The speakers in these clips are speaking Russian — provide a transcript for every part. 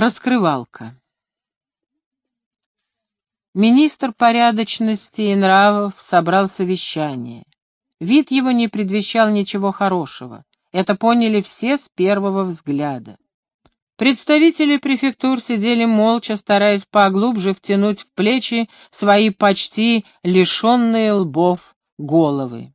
Раскрывалка. Министр порядочности и нравов собрал совещание. Вид его не предвещал ничего хорошего. Это поняли все с первого взгляда. Представители префектур сидели молча, стараясь поглубже втянуть в плечи свои почти лишенные лбов головы.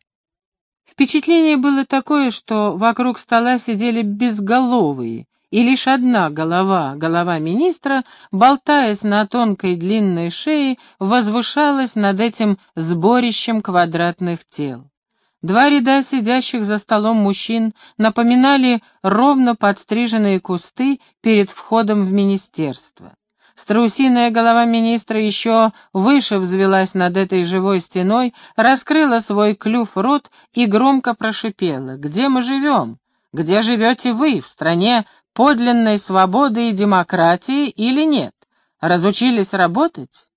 Впечатление было такое, что вокруг стола сидели безголовые, и лишь одна голова, голова министра, болтаясь на тонкой длинной шее, возвышалась над этим сборищем квадратных тел. Два ряда сидящих за столом мужчин напоминали ровно подстриженные кусты перед входом в министерство. Страусиная голова министра еще выше взвелась над этой живой стеной, раскрыла свой клюв-рот и громко прошипела. «Где мы живем? Где живете вы, в стране подлинной свободы и демократии или нет? Разучились работать?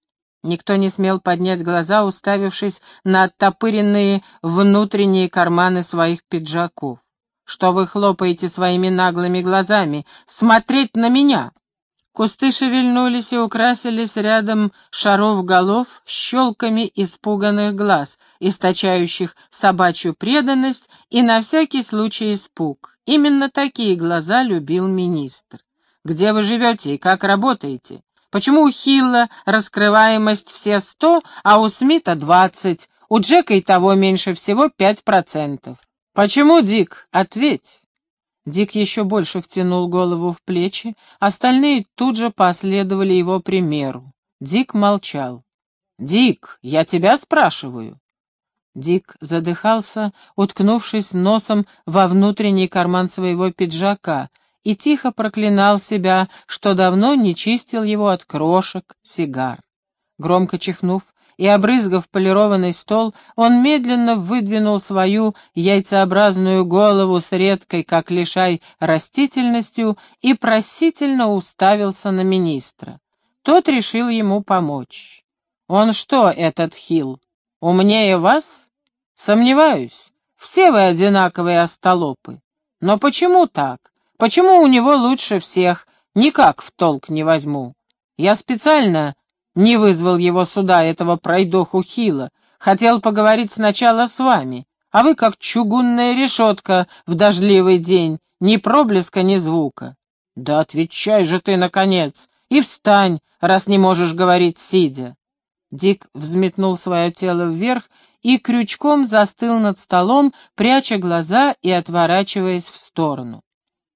Никто не смел поднять глаза, уставившись на оттопыренные внутренние карманы своих пиджаков. «Что вы хлопаете своими наглыми глазами? Смотреть на меня!» Кусты шевельнулись и украсились рядом шаров голов щелками испуганных глаз, источающих собачью преданность и на всякий случай испуг. Именно такие глаза любил министр. «Где вы живете и как работаете? Почему у Хилла раскрываемость все сто, а у Смита двадцать, у Джека и того меньше всего пять процентов? Почему, Дик? Ответь!» Дик еще больше втянул голову в плечи, остальные тут же последовали его примеру. Дик молчал. «Дик, я тебя спрашиваю». Дик задыхался, уткнувшись носом во внутренний карман своего пиджака, и тихо проклинал себя, что давно не чистил его от крошек, сигар. Громко чихнув, и, обрызгав полированный стол, он медленно выдвинул свою яйцеобразную голову с редкой, как лишай, растительностью и просительно уставился на министра. Тот решил ему помочь. «Он что, этот Хилл, умнее вас?» «Сомневаюсь. Все вы одинаковые остолопы. Но почему так? Почему у него лучше всех? Никак в толк не возьму. Я специально не вызвал его сюда, этого пройдоху Хила. Хотел поговорить сначала с вами, а вы как чугунная решетка в дождливый день, ни проблеска, ни звука. Да отвечай же ты, наконец, и встань, раз не можешь говорить сидя. Дик взметнул свое тело вверх и крючком застыл над столом, пряча глаза и отворачиваясь в сторону.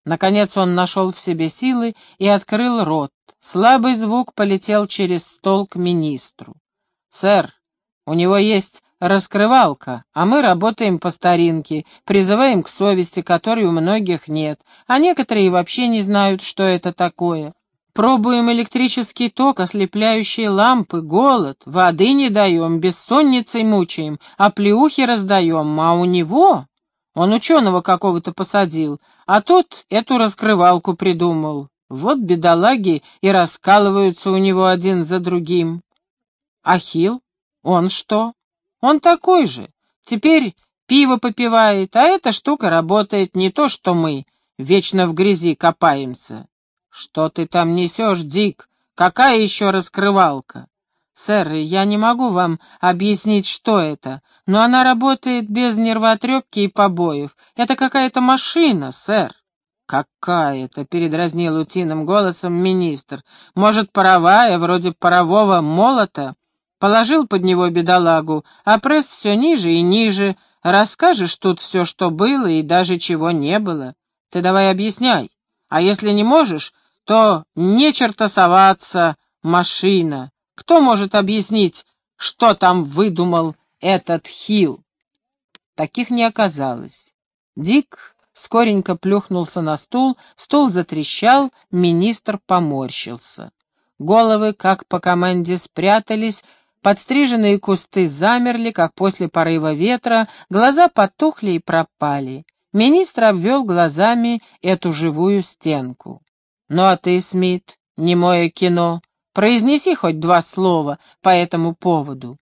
Наконец он нашел в себе силы и открыл рот. Слабый звук полетел через стол к министру. «Сэр, у него есть раскрывалка, а мы работаем по старинке, призываем к совести, которой у многих нет, а некоторые вообще не знают, что это такое. Пробуем электрический ток, ослепляющие лампы, голод, воды не даем, бессонницей мучаем, а плеухи раздаем, а у него...» Он ученого какого-то посадил, а тот эту раскрывалку придумал. Вот бедолаги и раскалываются у него один за другим. Ахил? Он что? Он такой же. Теперь пиво попивает, а эта штука работает не то, что мы, вечно в грязи копаемся. Что ты там несешь, Дик? Какая еще раскрывалка? Сэр, я не могу вам объяснить, что это, но она работает без нервотрепки и побоев. Это какая-то машина, сэр. «Какая-то!» — передразнил утиным голосом министр. «Может, паровая, вроде парового молота?» Положил под него бедолагу, а пресс все ниже и ниже. Расскажешь тут все, что было и даже чего не было. Ты давай объясняй. А если не можешь, то не чертосоваться, машина. Кто может объяснить, что там выдумал этот Хил? Таких не оказалось. Дик скоренько плюхнулся на стул, стул затрещал, министр поморщился. Головы, как по команде, спрятались, подстриженные кусты замерли, как после порыва ветра, глаза потухли и пропали. Министр обвел глазами эту живую стенку. «Ну а ты, Смит, немое кино, произнеси хоть два слова по этому поводу».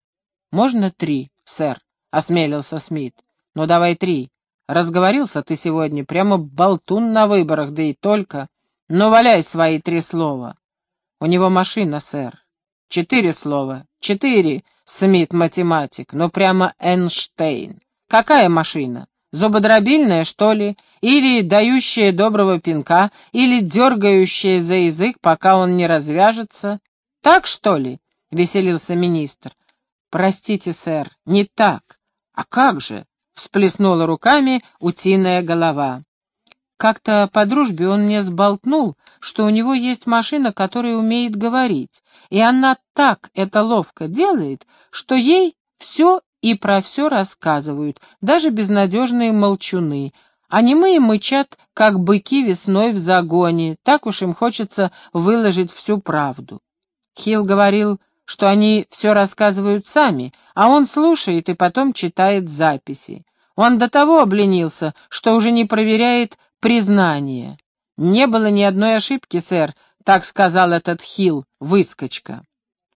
«Можно три, сэр», — осмелился Смит. «Ну давай три, Разговорился ты сегодня, прямо болтун на выборах, да и только. Ну, валяй свои три слова. У него машина, сэр. Четыре слова. Четыре, Смит математик, ну прямо Эйнштейн. Какая машина? Зубодробильная, что ли? Или дающая доброго пинка? Или дергающая за язык, пока он не развяжется? Так, что ли? — веселился министр. «Простите, сэр, не так. А как же?» — всплеснула руками утиная голова. Как-то по дружбе он мне сболтнул, что у него есть машина, которая умеет говорить, и она так это ловко делает, что ей все и про все рассказывают, даже безнадежные молчуны, а немые мычат, как быки весной в загоне, так уж им хочется выложить всю правду. Хилл говорил, что они все рассказывают сами, а он слушает и потом читает записи. Он до того обленился, что уже не проверяет признание. «Не было ни одной ошибки, сэр», — так сказал этот Хилл, выскочка.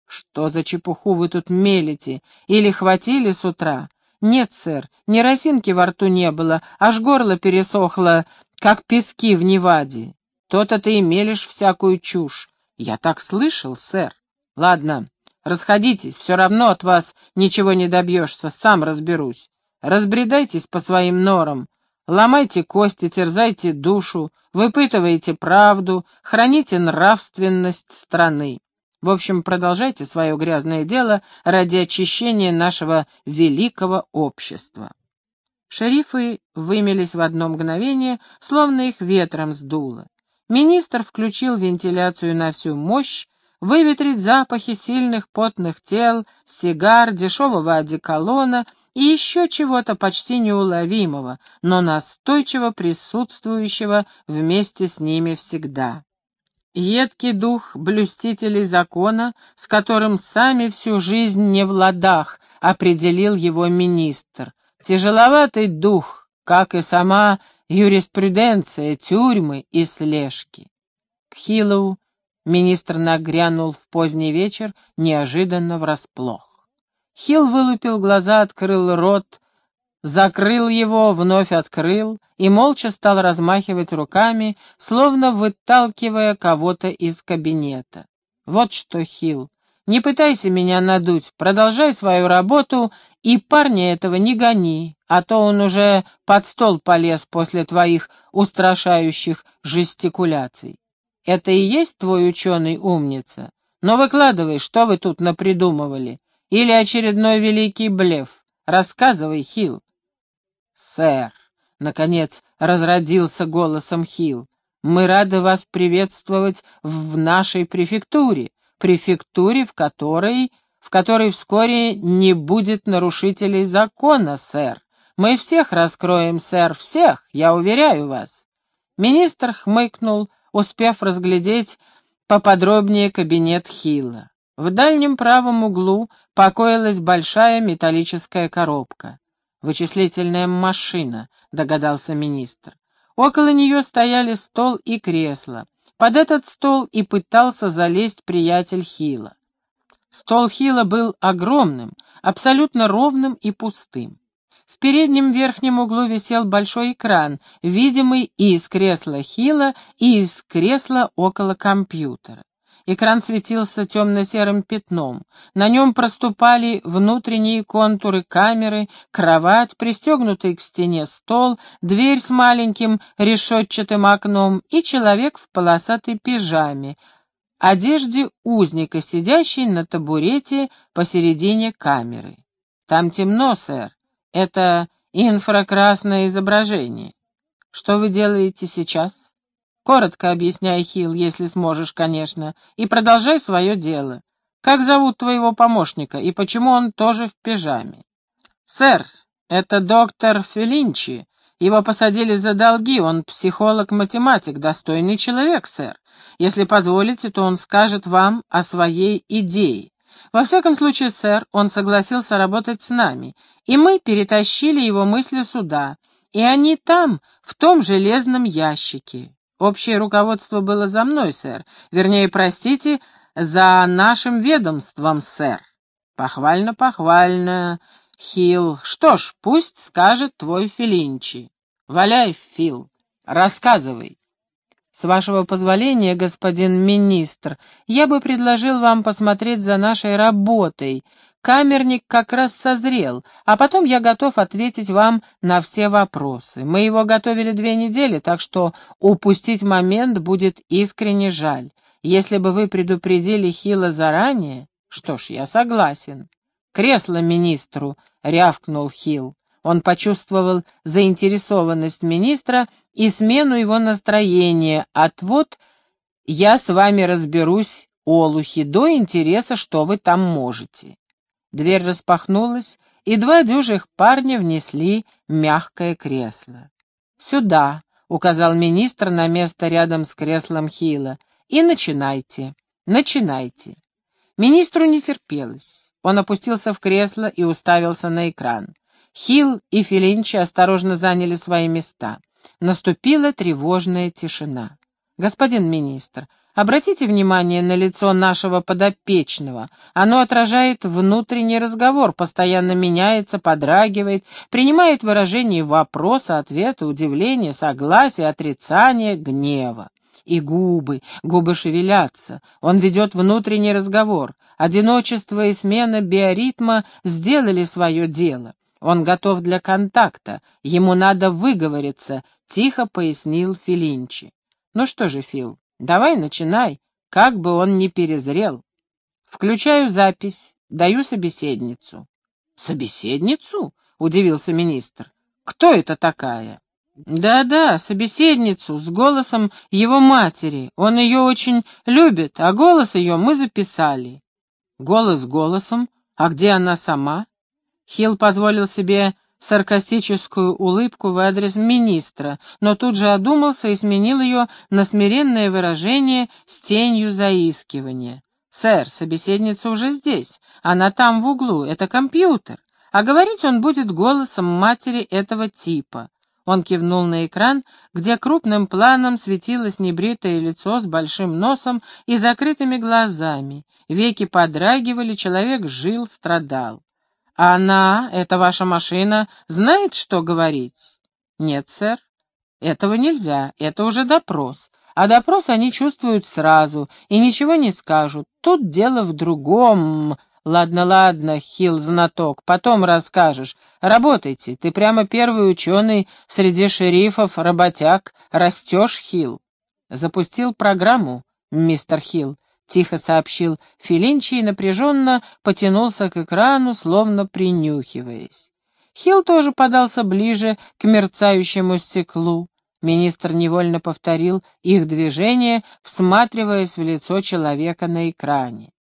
«Что за чепуху вы тут мелите? Или хватили с утра?» «Нет, сэр, ни росинки во рту не было, аж горло пересохло, как пески в Неваде. То-то ты и мелешь всякую чушь. Я так слышал, сэр. Ладно, расходитесь, все равно от вас ничего не добьешься, сам разберусь. Разбредайтесь по своим норам, ломайте кости, терзайте душу, выпытывайте правду, храните нравственность страны. В общем, продолжайте свое грязное дело ради очищения нашего великого общества. Шерифы вымелись в одно мгновение, словно их ветром сдуло. Министр включил вентиляцию на всю мощь, выветрить запахи сильных потных тел, сигар, дешевого одеколона и еще чего-то почти неуловимого, но настойчиво присутствующего вместе с ними всегда. Едкий дух блюстителей закона, с которым сами всю жизнь не в ладах, определил его министр. Тяжеловатый дух, как и сама юриспруденция, тюрьмы и слежки. К Хиллоу министр нагрянул в поздний вечер, неожиданно врасплох. Хилл вылупил глаза, открыл рот, закрыл его, вновь открыл и молча стал размахивать руками, словно выталкивая кого-то из кабинета. «Вот что, Хил, не пытайся меня надуть, продолжай свою работу и парня этого не гони, а то он уже под стол полез после твоих устрашающих жестикуляций. Это и есть твой ученый умница? Но выкладывай, что вы тут напридумывали. Или очередной великий блеф. Рассказывай, Хил. «Сэр», — наконец разродился голосом Хил, — «мы рады вас приветствовать в нашей префектуре, префектуре, в которой, в которой вскоре не будет нарушителей закона, сэр. Мы всех раскроем, сэр, всех, я уверяю вас». Министр хмыкнул, успев разглядеть поподробнее кабинет Хилла. В дальнем правом углу покоилась большая металлическая коробка. «Вычислительная машина», — догадался министр. Около нее стояли стол и кресло. Под этот стол и пытался залезть приятель Хила. Стол Хила был огромным, абсолютно ровным и пустым. В переднем верхнем углу висел большой экран, видимый и из кресла Хила, и из кресла около компьютера. Экран светился темно-серым пятном. На нем проступали внутренние контуры камеры, кровать, пристегнутый к стене стол, дверь с маленьким решетчатым окном и человек в полосатой пижаме, одежде узника, сидящий на табурете посередине камеры. «Там темно, сэр. Это инфракрасное изображение. Что вы делаете сейчас?» Коротко объясняй, Хил, если сможешь, конечно, и продолжай свое дело. Как зовут твоего помощника и почему он тоже в пижаме? Сэр, это доктор Фелинчи. Его посадили за долги, он психолог-математик, достойный человек, сэр. Если позволите, то он скажет вам о своей идее. Во всяком случае, сэр, он согласился работать с нами, и мы перетащили его мысли сюда, и они там, в том железном ящике. Общее руководство было за мной, сэр. Вернее, простите, за нашим ведомством, сэр. Похвально, похвально, Хил. Что ж, пусть скажет твой Филинчи. Валяй, Фил, рассказывай. С вашего позволения, господин министр, я бы предложил вам посмотреть за нашей работой. Камерник как раз созрел, а потом я готов ответить вам на все вопросы. Мы его готовили две недели, так что упустить момент будет искренне жаль. Если бы вы предупредили Хила заранее... Что ж, я согласен. Кресло министру, — рявкнул Хилл. Он почувствовал заинтересованность министра и смену его настроения. Отвод «Я с вами разберусь, олухи, до интереса, что вы там можете». Дверь распахнулась, и два дюжих парня внесли мягкое кресло. «Сюда», — указал министр на место рядом с креслом Хила, — «и начинайте, начинайте». Министру не терпелось. Он опустился в кресло и уставился на экран. Хилл и Филинчи осторожно заняли свои места. Наступила тревожная тишина. «Господин министр, обратите внимание на лицо нашего подопечного. Оно отражает внутренний разговор, постоянно меняется, подрагивает, принимает выражение вопроса, ответа, удивления, согласия, отрицания, гнева. И губы, губы шевелятся. Он ведет внутренний разговор. Одиночество и смена биоритма сделали свое дело. Он готов для контакта, ему надо выговориться, тихо пояснил Филинчи. Ну что же, Фил, давай начинай, как бы он ни перезрел. Включаю запись, даю собеседницу. Собеседницу? Удивился министр. Кто это такая? Да-да, собеседницу с голосом его матери. Он ее очень любит, а голос ее мы записали. Голос голосом, а где она сама? Хилл позволил себе саркастическую улыбку в адрес министра, но тут же одумался и сменил ее на смиренное выражение с тенью заискивания. «Сэр, собеседница уже здесь. Она там в углу. Это компьютер. А говорить он будет голосом матери этого типа». Он кивнул на экран, где крупным планом светилось небритое лицо с большим носом и закрытыми глазами. Веки подрагивали, человек жил, страдал. Она, эта ваша машина, знает, что говорить? Нет, сэр. Этого нельзя, это уже допрос. А допрос они чувствуют сразу и ничего не скажут. Тут дело в другом. Ладно, ладно, Хил знаток, потом расскажешь. Работайте, ты прямо первый ученый среди шерифов, работяг. Растешь, Хил. Запустил программу, мистер Хилл. — тихо сообщил Филинчи и напряженно потянулся к экрану, словно принюхиваясь. Хилл тоже подался ближе к мерцающему стеклу. Министр невольно повторил их движение, всматриваясь в лицо человека на экране.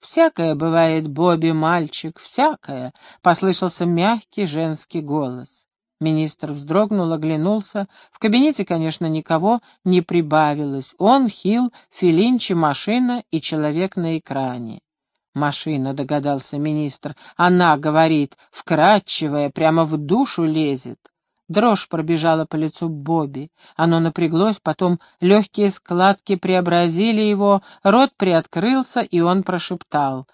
«Всякое бывает, Бобби, мальчик, всякое», — послышался мягкий женский голос. Министр вздрогнул, оглянулся. В кабинете, конечно, никого не прибавилось. Он, Хил, Филинчи, машина и человек на экране. «Машина», — догадался министр. «Она, — говорит, — вкрадчивая, прямо в душу лезет». Дрожь пробежала по лицу Бобби. Оно напряглось, потом легкие складки преобразили его, рот приоткрылся, и он прошептал.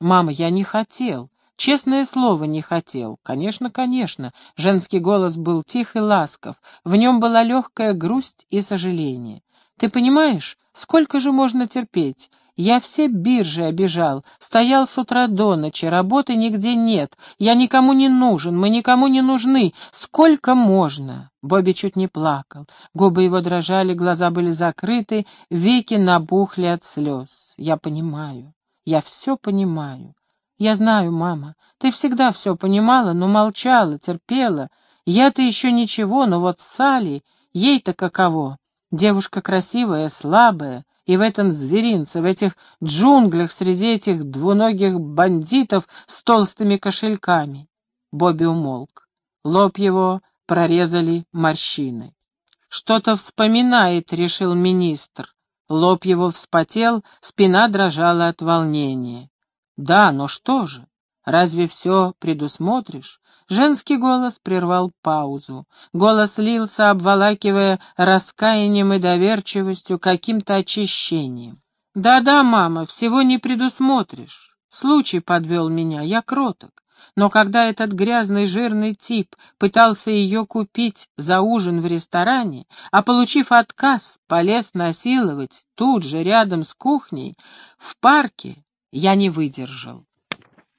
«Мама, я не хотел. Честное слово, не хотел. Конечно, конечно. Женский голос был тих и ласков. В нем была легкая грусть и сожаление. Ты понимаешь, сколько же можно терпеть? Я все биржи обижал, стоял с утра до ночи, работы нигде нет, я никому не нужен, мы никому не нужны, сколько можно?» Бобби чуть не плакал, губы его дрожали, глаза были закрыты, веки набухли от слез. «Я понимаю, я все понимаю. «Я знаю, мама, ты всегда все понимала, но молчала, терпела. Я-то еще ничего, но вот Салли, ей-то каково. Девушка красивая, слабая, и в этом зверинце, в этих джунглях среди этих двуногих бандитов с толстыми кошельками». Бобби умолк. Лоб его прорезали морщины. «Что-то вспоминает», — решил министр. Лоб его вспотел, спина дрожала от волнения. Да, но что же? Разве все предусмотришь? Женский голос прервал паузу. Голос лился, обволакивая раскаянием и доверчивостью, каким-то очищением. «Да-да, мама, всего не предусмотришь. Случай подвел меня, я кроток. Но когда этот грязный жирный тип пытался ее купить за ужин в ресторане, а, получив отказ, полез насиловать тут же, рядом с кухней, в парке, я не выдержал.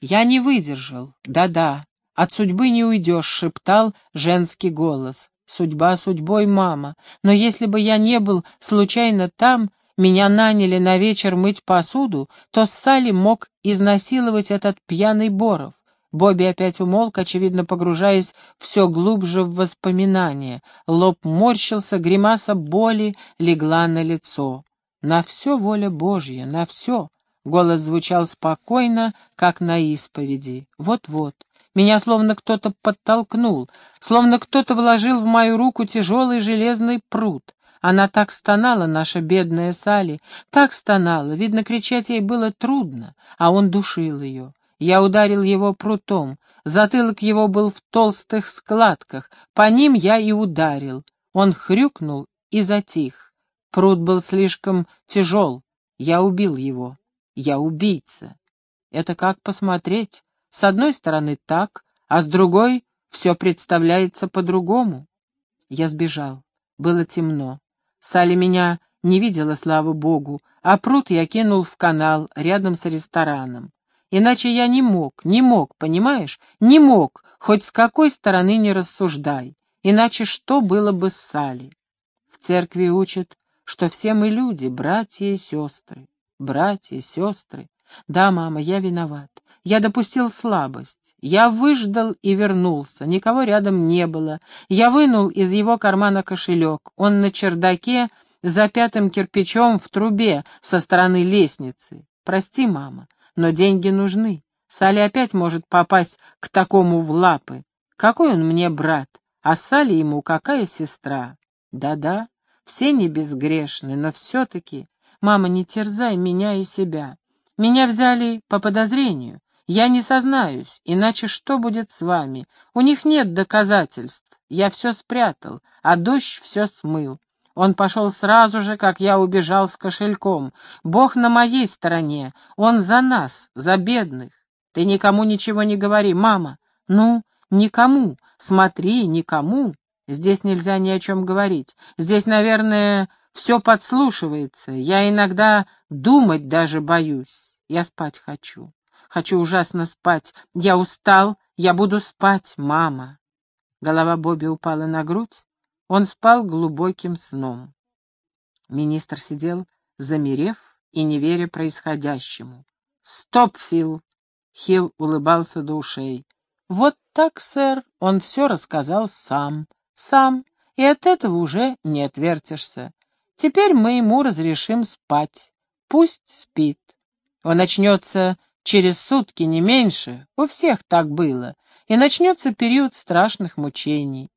Я не выдержал, да-да, от судьбы не уйдешь, шептал женский голос. Судьба судьбой, мама, но если бы я не был случайно там, меня наняли на вечер мыть посуду, то Салли мог изнасиловать этот пьяный Боров. Бобби опять умолк, очевидно погружаясь все глубже в воспоминания. Лоб морщился, гримаса боли легла на лицо. «На все воля Божья, на все!» Голос звучал спокойно, как на исповеди. «Вот-вот, меня словно кто-то подтолкнул, словно кто-то вложил в мою руку тяжелый железный пруд. Она так стонала, наша бедная Сали, так стонала, видно, кричать ей было трудно, а он душил ее. Я ударил его прутом, затылок его был в толстых складках, по ним я и ударил. Он хрюкнул и затих. Прут был слишком тяжел, я убил его. Я убийца. Это как посмотреть? С одной стороны так, а с другой все представляется по-другому. Я сбежал. Было темно. Салли меня не видела, слава богу, а пруд я кинул в канал рядом с рестораном. Иначе я не мог, не мог, понимаешь? Не мог, хоть с какой стороны не рассуждай. Иначе что было бы с Салли? В церкви учат, что все мы люди, братья и сестры. Братья, сестры. Да, мама, я виноват. Я допустил слабость. Я выждал и вернулся. Никого рядом не было. Я вынул из его кармана кошелек. Он на чердаке за пятым кирпичом в трубе со стороны лестницы. Прости, мама, но деньги нужны. Салли опять может попасть к такому в лапы. Какой он мне брат, а Салли ему какая сестра? Да-да, все не безгрешны, но все-таки... Мама, не терзай меня и себя. Меня взяли по подозрению. Я не сознаюсь, иначе что будет с вами? У них нет доказательств. Я все спрятал, а дождь все смыл. Он пошел сразу же, как я убежал с кошельком. Бог на моей стороне. Он за нас, за бедных. Ты никому ничего не говори, мама. Ну, никому. Смотри, никому. Здесь нельзя ни о чем говорить. Здесь, наверное, все подслушивается. Я иногда думать даже боюсь. Я спать хочу. Хочу ужасно спать. Я устал. Я буду спать, мама. Голова Бобби упала на грудь. Он спал глубоким сном. Министр сидел, замерев и не веря происходящему. «Стоп, Фил!» Хилл улыбался до ушей. «Вот так, сэр, он все рассказал сам. Сам. И от этого уже не отвертишься. Теперь мы ему разрешим спать. Пусть спит. Он начнется через сутки, не меньше. У всех так было. И начнется период страшных мучений.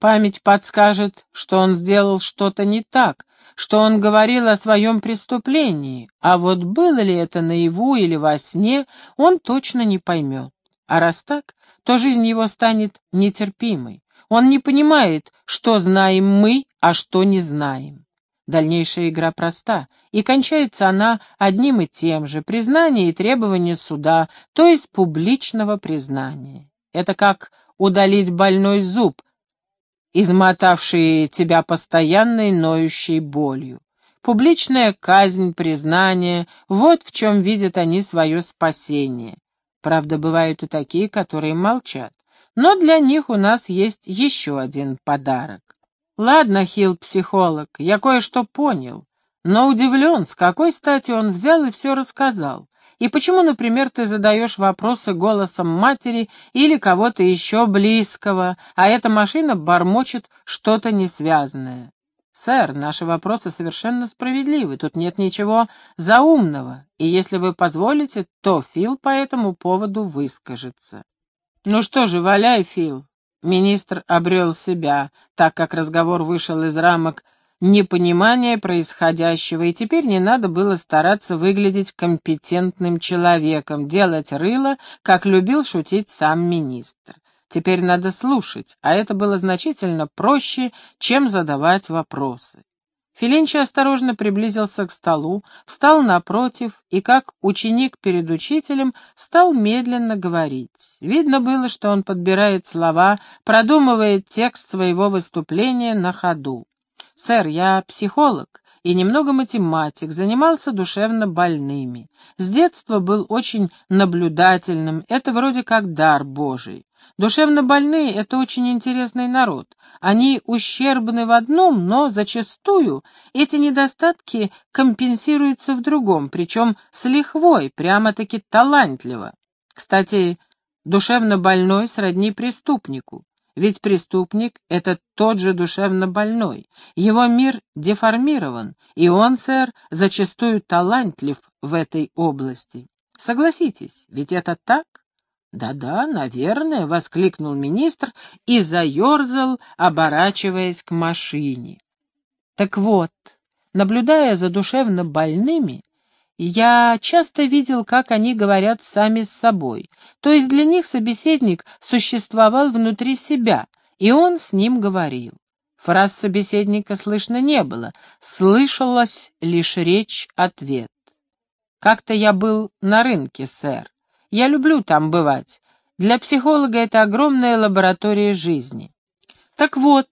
Память подскажет, что он сделал что-то не так, что он говорил о своем преступлении, а вот было ли это наяву или во сне, он точно не поймет. А раз так, то жизнь его станет нетерпимой. Он не понимает, что знаем мы, а что не знаем. Дальнейшая игра проста, и кончается она одним и тем же — признание и требование суда, то есть публичного признания. Это как удалить больной зуб, измотавший тебя постоянной ноющей болью. Публичная казнь, признание — вот в чем видят они свое спасение. Правда, бывают и такие, которые молчат. Но для них у нас есть еще один подарок. Ладно, Хилл, психолог, я кое-что понял, но удивлен, с какой стати он взял и все рассказал. И почему, например, ты задаешь вопросы голосом матери или кого-то еще близкого, а эта машина бормочет что-то несвязанное? Сэр, наши вопросы совершенно справедливы, тут нет ничего заумного, и если вы позволите, то Фил по этому поводу выскажется. Ну что же, валяй, Фил, Министр обрел себя, так как разговор вышел из рамок непонимания происходящего, и теперь не надо было стараться выглядеть компетентным человеком, делать рыло, как любил шутить сам министр. Теперь надо слушать, а это было значительно проще, чем задавать вопросы. Филинчи осторожно приблизился к столу, встал напротив и, как ученик перед учителем, стал медленно говорить. Видно было, что он подбирает слова, продумывает текст своего выступления на ходу. «Сэр, я психолог и немного математик, занимался душевно больными. С детства был очень наблюдательным, это вроде как дар Божий. Душевно больные — это очень интересный народ. Они ущербны в одном, но зачастую эти недостатки компенсируются в другом, причем с лихвой, прямо-таки талантливо. Кстати, душевно больной сродни преступнику. Ведь преступник — это тот же душевно больной. Его мир деформирован, и он, сэр, зачастую талантлив в этой области. Согласитесь, ведь это так? «Да-да, наверное», — воскликнул министр и заерзал, оборачиваясь к машине. Так вот, наблюдая за душевно больными, я часто видел, как они говорят сами с собой, то есть для них собеседник существовал внутри себя, и он с ним говорил. Фраз собеседника слышно не было, слышалась лишь речь-ответ. «Как-то я был на рынке, сэр. Я люблю там бывать. Для психолога это огромная лаборатория жизни. Так вот,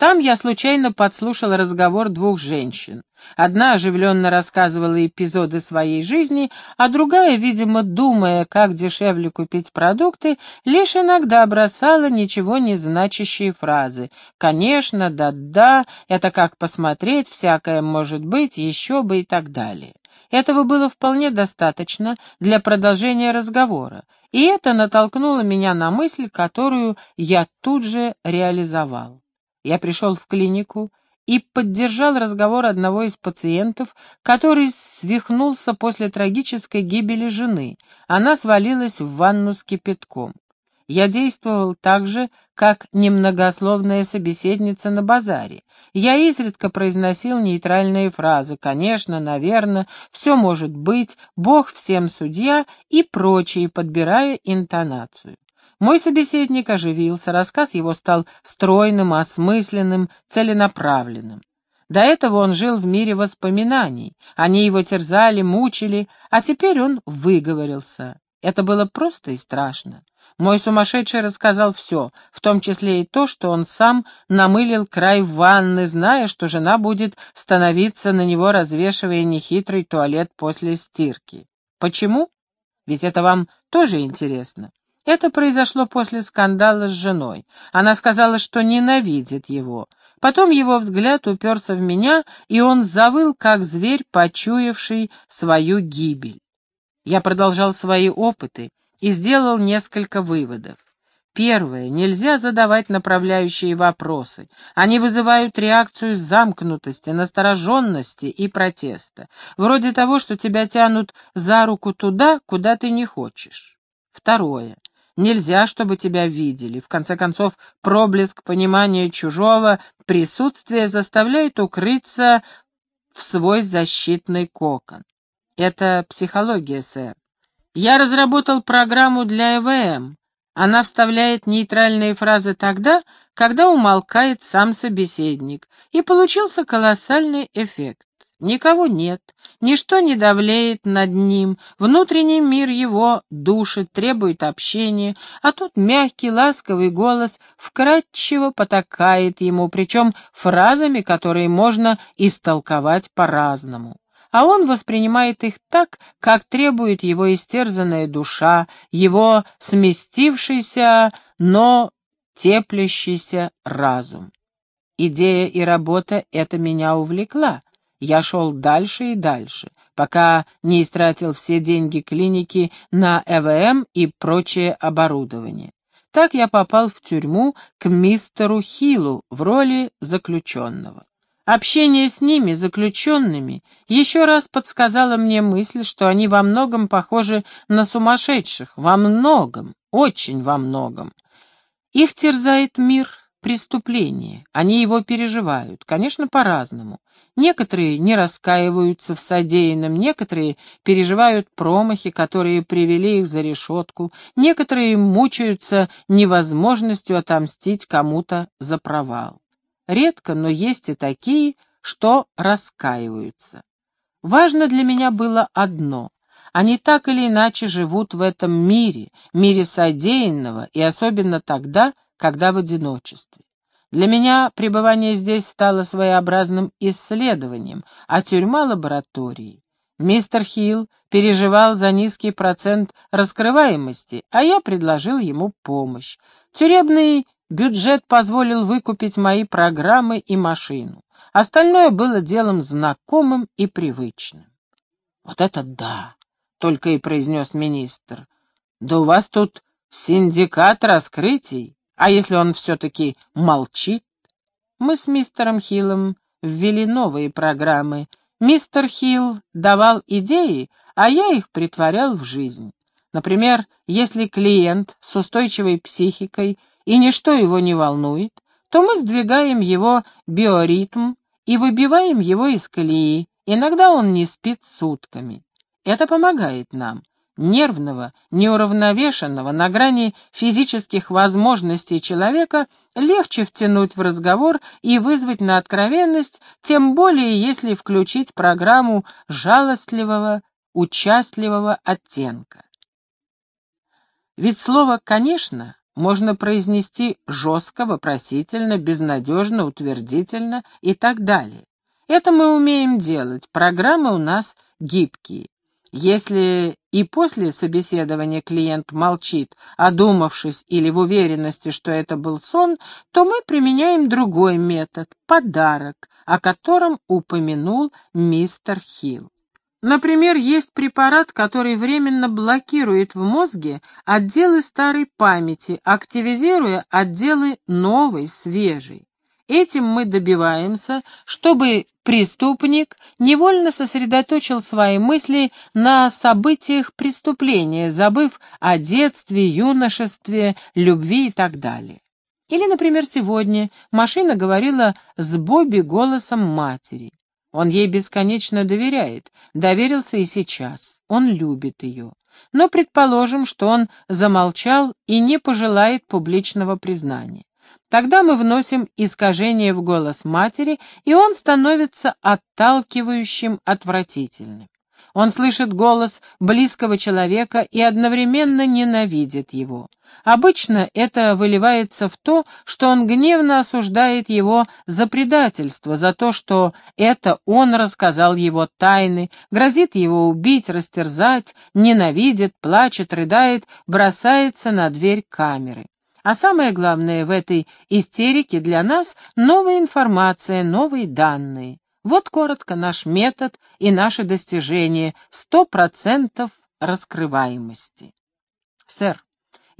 там я случайно подслушал разговор двух женщин. Одна оживленно рассказывала эпизоды своей жизни, а другая, видимо, думая, как дешевле купить продукты, лишь иногда бросала ничего не значащие фразы. «Конечно», «да-да», «это как посмотреть», «всякое может быть», «еще бы» и так далее. Этого было вполне достаточно для продолжения разговора, и это натолкнуло меня на мысль, которую я тут же реализовал. Я пришел в клинику и поддержал разговор одного из пациентов, который свихнулся после трагической гибели жены. Она свалилась в ванну с кипятком. Я действовал так же, как немногословная собеседница на базаре. Я изредка произносил нейтральные фразы «конечно», «наверное», «все может быть», «бог всем судья» и прочие, подбирая интонацию. Мой собеседник оживился, рассказ его стал стройным, осмысленным, целенаправленным. До этого он жил в мире воспоминаний, они его терзали, мучили, а теперь он выговорился. Это было просто и страшно. Мой сумасшедший рассказал все, в том числе и то, что он сам намылил край ванны, зная, что жена будет становиться на него, развешивая нехитрый туалет после стирки. Почему? Ведь это вам тоже интересно. Это произошло после скандала с женой. Она сказала, что ненавидит его. Потом его взгляд уперся в меня, и он завыл, как зверь, почуявший свою гибель. Я продолжал свои опыты, и сделал несколько выводов. Первое. Нельзя задавать направляющие вопросы. Они вызывают реакцию замкнутости, настороженности и протеста. Вроде того, что тебя тянут за руку туда, куда ты не хочешь. Второе. Нельзя, чтобы тебя видели. В конце концов, проблеск понимания чужого присутствия заставляет укрыться в свой защитный кокон. Это психология, сэр. Я разработал программу для ЭВМ. Она вставляет нейтральные фразы тогда, когда умолкает сам собеседник, и получился колоссальный эффект. Никого нет, ничто не давлеет над ним, внутренний мир его душит, требует общения, а тут мягкий, ласковый голос вкратчиво потакает ему, причем фразами, которые можно истолковать по-разному а он воспринимает их так, как требует его истерзанная душа, его сместившийся, но теплящийся разум. Идея и работа это меня увлекла. Я шел дальше и дальше, пока не истратил все деньги клиники на ЭВМ и прочее оборудование. Так я попал в тюрьму к мистеру Хиллу в роли заключенного. Общение с ними, заключенными, еще раз подсказало мне мысль, что они во многом похожи на сумасшедших, во многом, очень во многом. Их терзает мир преступления, они его переживают, конечно, по-разному. Некоторые не раскаиваются в содеянном, некоторые переживают промахи, которые привели их за решетку, некоторые мучаются невозможностью отомстить кому-то за провал. Редко, но есть и такие, что раскаиваются. Важно для меня было одно — они так или иначе живут в этом мире, мире содеянного, и особенно тогда, когда в одиночестве. Для меня пребывание здесь стало своеобразным исследованием, а тюрьма — лабораторией. Мистер Хилл переживал за низкий процент раскрываемости, а я предложил ему помощь. Тюремный бюджет позволил выкупить мои программы и машину. Остальное было делом знакомым и привычным. «Вот это да!» — только и произнес министр. «Да у вас тут синдикат раскрытий, а если он все-таки молчит?» Мы с мистером Хиллом ввели новые программы — Мистер Хилл давал идеи, а я их притворял в жизнь. Например, если клиент с устойчивой психикой и ничто его не волнует, то мы сдвигаем его биоритм и выбиваем его из колеи. Иногда он не спит сутками. Это помогает нам нервного, неуравновешенного, на грани физических возможностей человека легче втянуть в разговор и вызвать на откровенность, тем более если включить программу жалостливого, участливого оттенка. Ведь слово «конечно» можно произнести жестко, вопросительно, безнадежно, утвердительно и так далее. Это мы умеем делать, программы у нас гибкие. Если и после собеседования клиент молчит, одумавшись или в уверенности, что это был сон, то мы применяем другой метод — подарок, о котором упомянул мистер Хилл. Например, есть препарат, который временно блокирует в мозге отделы старой памяти, активизируя отделы новой, свежей. Этим мы добиваемся, чтобы преступник невольно сосредоточил свои мысли на событиях преступления, забыв о детстве, юношестве, любви и так далее. Или, например, сегодня машина говорила с Бобби голосом матери. Он ей бесконечно доверяет, доверился и сейчас. Он любит ее. Но предположим, что он замолчал и не пожелает публичного признания. Тогда мы вносим искажение в голос матери, и он становится отталкивающим, отвратительным. Он слышит голос близкого человека и одновременно ненавидит его. Обычно это выливается в то, что он гневно осуждает его за предательство, за то, что это он рассказал его тайны, грозит его убить, растерзать, ненавидит, плачет, рыдает, бросается на дверь камеры. А самое главное в этой истерике для нас — новая информация, новые данные. Вот коротко наш метод и наши достижения — сто процентов раскрываемости. Сэр,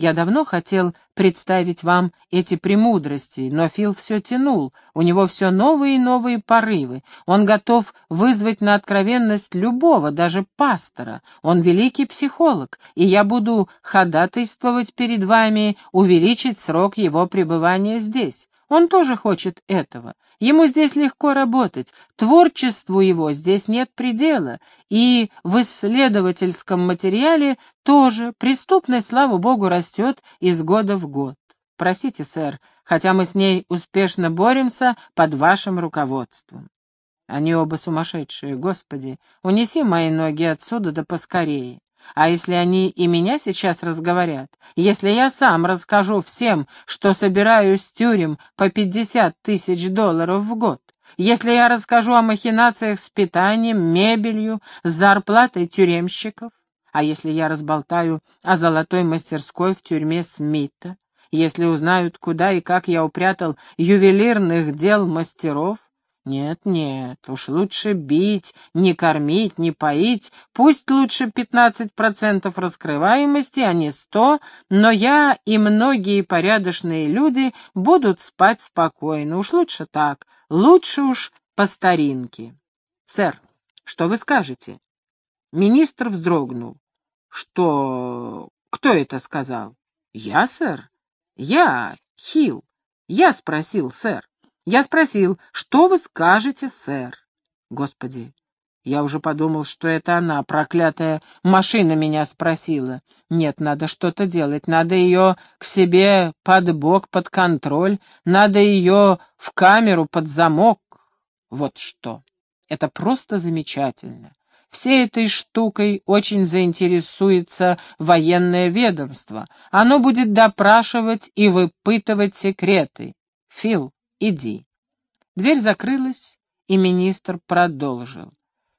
я давно хотел представить вам эти премудрости, но Фил все тянул, у него все новые и новые порывы. Он готов вызвать на откровенность любого, даже пастора. Он великий психолог, и я буду ходатайствовать перед вами увеличить срок его пребывания здесь. Он тоже хочет этого. Ему здесь легко работать, творчеству его здесь нет предела, и в исследовательском материале тоже преступность, слава богу, растет из года в год. Простите, сэр, хотя мы с ней успешно боремся под вашим руководством. Они оба сумасшедшие, Господи, унеси мои ноги отсюда да поскорее. А если они и меня сейчас разговорят? Если я сам расскажу всем, что собираю с тюрем по пятьдесят тысяч долларов в год? Если я расскажу о махинациях с питанием, мебелью, с зарплатой тюремщиков? А если я разболтаю о золотой мастерской в тюрьме Смита? Если узнают, куда и как я упрятал ювелирных дел мастеров? Нет-нет, уж лучше бить, не кормить, не поить, пусть лучше пятнадцать процентов раскрываемости, а не сто, но я и многие порядочные люди будут спать спокойно, уж лучше так, лучше уж по старинке. Сэр, что вы скажете? Министр вздрогнул. Что... Кто это сказал? Я, сэр? Я, Хилл. Я спросил, сэр. Я спросил, что вы скажете, сэр? Господи, я уже подумал, что это она, проклятая машина, меня спросила. Нет, надо что-то делать, надо ее к себе под бок, под контроль, надо ее в камеру, под замок. Вот что. Это просто замечательно. Всей этой штукой очень заинтересуется военное ведомство. Оно будет допрашивать и выпытывать секреты. Фил, иди. Дверь закрылась, и министр продолжил.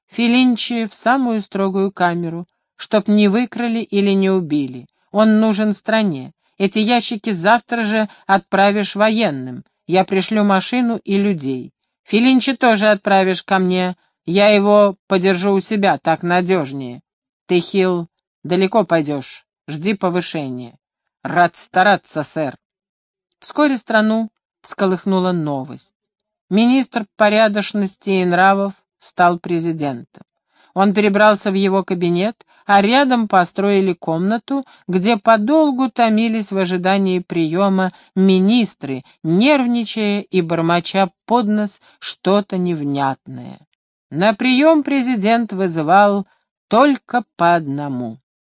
Филинчи в самую строгую камеру, чтоб не выкрали или не убили. Он нужен стране. Эти ящики завтра же отправишь военным. Я пришлю машину и людей. Филинчи тоже отправишь ко мне, я его подержу у себя, так надежнее. Ты, Хилл, далеко пойдешь. Жди повышения. Рад стараться, сэр. Вскоре страну всколыхнула новость. Министр порядочности и нравов стал президентом. Он перебрался в его кабинет, а рядом построили комнату, где подолгу томились в ожидании приема министры, нервничая и бормоча под нос что-то невнятное. На прием президент вызывал только по одному.